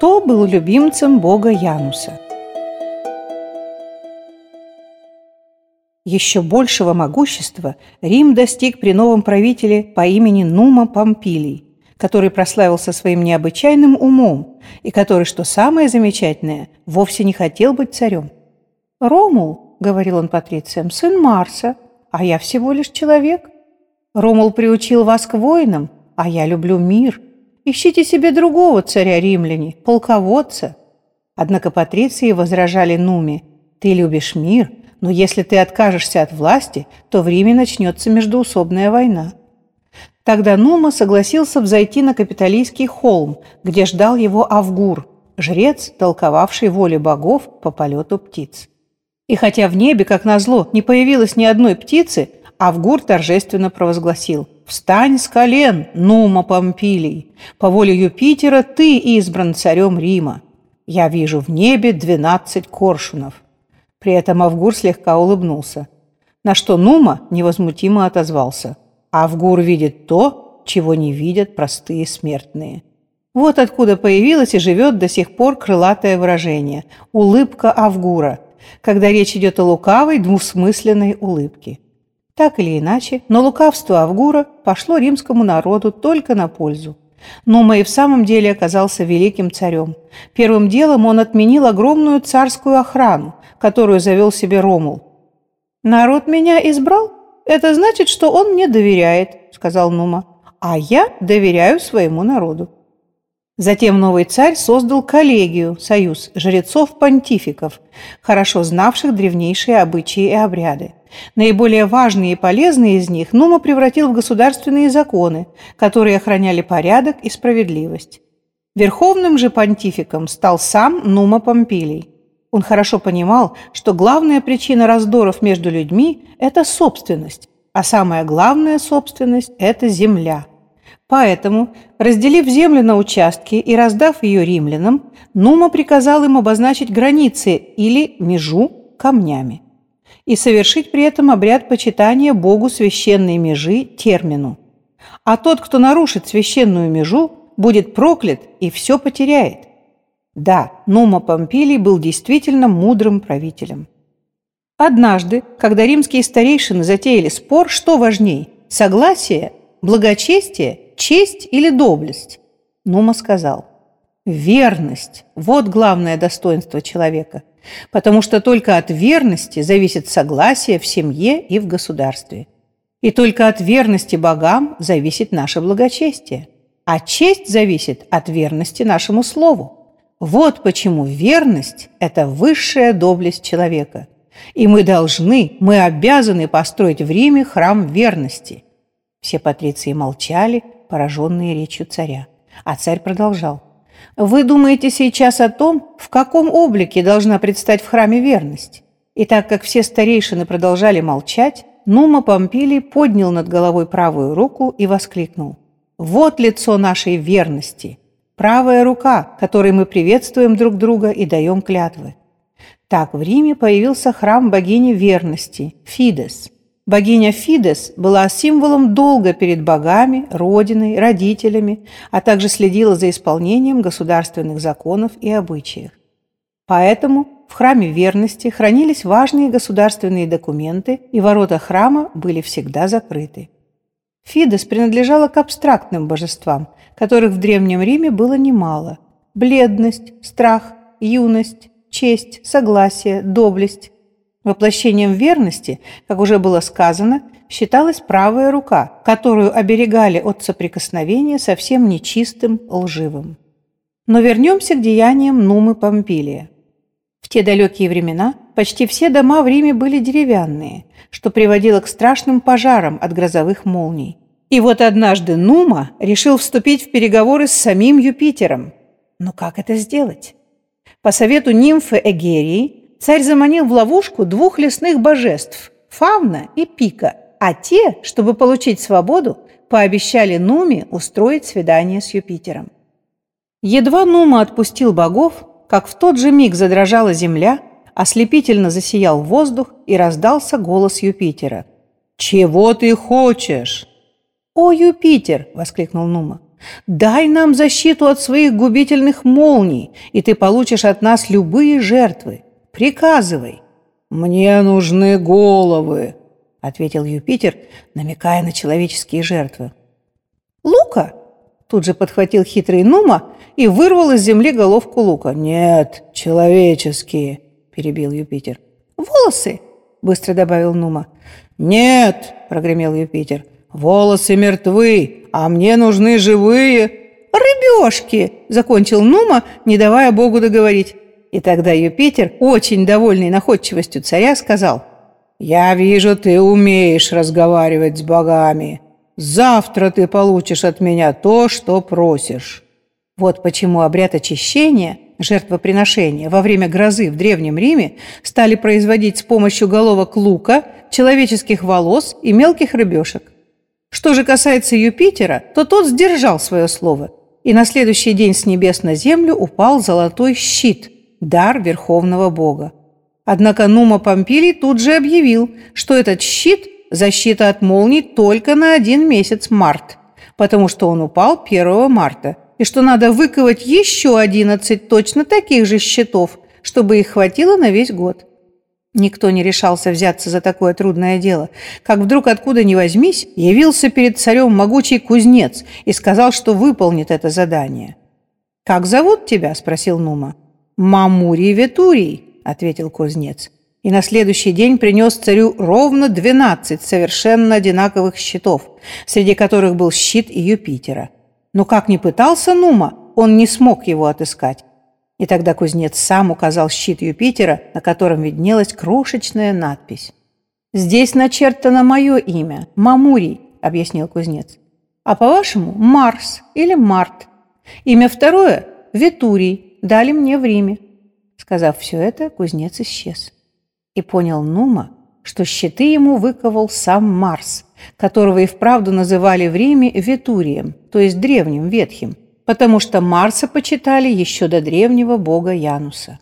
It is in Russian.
Кто был любимцем бога Януса? Еще большего могущества Рим достиг при новом правителе по имени Нума Помпилий, который прославился своим необычайным умом и который, что самое замечательное, вовсе не хотел быть царем. «Ромул», — говорил он патрициям, — «сын Марса, а я всего лишь человек. Ромул приучил вас к воинам, а я люблю мир. Ищите себе другого царя римляне, полководца». Однако патриции возражали Нуме, «Ты любишь мир, но если ты откажешься от власти, то в Риме начнется междоусобная война». Тогда Нума согласился взойти на Капитолийский холм, где ждал его Авгур, жрец, толковавший воли богов по полету птиц. И хотя в небе, как назло, не появилось ни одной птицы, Авгур торжественно провозгласил «Встань с колен, Нума Помпилий! По воле Юпитера ты избран царем Рима. Я вижу в небе двенадцать коршунов». При этом Авгур слегка улыбнулся, на что Нума невозмутимо отозвался. Авгур видит то, чего не видят простые смертные. Вот откуда появилось и живет до сих пор крылатое выражение «улыбка Авгура», когда речь идет о лукавой, двусмысленной улыбке. Так или иначе, но лукавство Авгура пошло римскому народу только на пользу. Нума и в самом деле оказался великим царем. Первым делом он отменил огромную царскую охрану, которую завел себе Ромул. «Народ меня избрал? Это значит, что он мне доверяет», — сказал Нума. «А я доверяю своему народу». Затем новый царь создал коллегию, союз жрецов-понтификов, хорошо знавших древнейшие обычаи и обряды. Наиболее важные и полезные из них Нума превратил в государственные законы, которые охраняли порядок и справедливость. Верховным же понтификом стал сам Нума Помпилий. Он хорошо понимал, что главная причина раздоров между людьми – это собственность, а самая главная собственность – это земля. Поэтому, разделив землю на участки и раздав ее римлянам, Нума приказал им обозначить границы или межу камнями и совершить при этом обряд почитания Богу священной межи термину. А тот, кто нарушит священную межу, будет проклят и все потеряет. Да, Нума Помпилий был действительно мудрым правителем. Однажды, когда римские старейшины затеяли спор, что важней – согласие, благочестие, честь или доблесть, Нума сказал – верность – вот главное достоинство человека, потому что только от верности зависит согласие в семье и в государстве. И только от верности богам зависит наше благочестие, а честь зависит от верности нашему слову. Вот почему верность – это высшая доблесть человека. И мы должны, мы обязаны построить в Риме храм верности. Все патриции молчали, пораженные речью царя. А царь продолжал. Вы думаете сейчас о том, в каком облике должна предстать в храме верность? И так как все старейшины продолжали молчать, Нума Помпилий поднял над головой правую руку и воскликнул. «Вот лицо нашей верности! правая рука, которой мы приветствуем друг друга и даем клятвы. Так в Риме появился храм богини верности – Фидес. Богиня Фидес была символом долга перед богами, родиной, родителями, а также следила за исполнением государственных законов и обычаев. Поэтому в храме верности хранились важные государственные документы, и ворота храма были всегда закрыты. Фидес принадлежала к абстрактным божествам, которых в Древнем Риме было немало. Бледность, страх, юность, честь, согласие, доблесть. Воплощением верности, как уже было сказано, считалась правая рука, которую оберегали от соприкосновения со всем нечистым, лживым. Но вернемся к деяниям Нумы Помпилия. В те далекие времена почти все дома в Риме были деревянные, что приводило к страшным пожарам от грозовых молний. И вот однажды Нума решил вступить в переговоры с самим Юпитером. Но как это сделать? По совету нимфы Эгерии царь заманил в ловушку двух лесных божеств – Фавна и Пика, а те, чтобы получить свободу, пообещали Нуме устроить свидание с Юпитером. Едва Нума отпустил богов, как в тот же миг задрожала земля, ослепительно засиял воздух и раздался голос Юпитера. «Чего ты хочешь?» «О, Юпитер!» – воскликнул Нума. «Дай нам защиту от своих губительных молний, и ты получишь от нас любые жертвы. Приказывай». «Мне нужны головы», — ответил Юпитер, намекая на человеческие жертвы. «Лука?» — тут же подхватил хитрый Нума и вырвал из земли головку лука. «Нет, человеческие», — перебил Юпитер. «Волосы?» — быстро добавил Нума. «Нет!» – прогремел Юпитер. «Волосы мертвы, а мне нужны живые!» «Рыбешки!» – закончил Нума, не давая Богу договорить. И тогда Юпитер, очень довольный находчивостью царя, сказал, «Я вижу, ты умеешь разговаривать с богами. Завтра ты получишь от меня то, что просишь». Вот почему обряд очищения – жертвоприношения во время грозы в Древнем Риме стали производить с помощью головок лука, человеческих волос и мелких рыбешек. Что же касается Юпитера, то тот сдержал свое слово, и на следующий день с небес на землю упал золотой щит, дар верховного бога. Однако Нума Помпилий тут же объявил, что этот щит – защита от молний только на один месяц март, потому что он упал 1 марта – и что надо выковать еще 11 точно таких же щитов, чтобы их хватило на весь год. Никто не решался взяться за такое трудное дело, как вдруг откуда ни возьмись явился перед царем могучий кузнец и сказал, что выполнит это задание. «Как зовут тебя?» – спросил Нума. «Мамурий Ветурий», – ответил кузнец. И на следующий день принес царю ровно 12 совершенно одинаковых щитов, среди которых был щит Юпитера – но как ни пытался Нума, он не смог его отыскать. И тогда кузнец сам указал щит Юпитера, на котором виднелась крошечная надпись. «Здесь начертано мое имя, Мамурий», — объяснил кузнец. «А по-вашему, Марс или Март. Имя второе — Ветурий, дали мне в Риме». Сказав все это, кузнец исчез. И понял Нума, что щиты ему выковал сам Марс, которого и вправду называли в Риме Ветурием, то есть древним, ветхим, потому что Марса почитали еще до древнего бога Януса.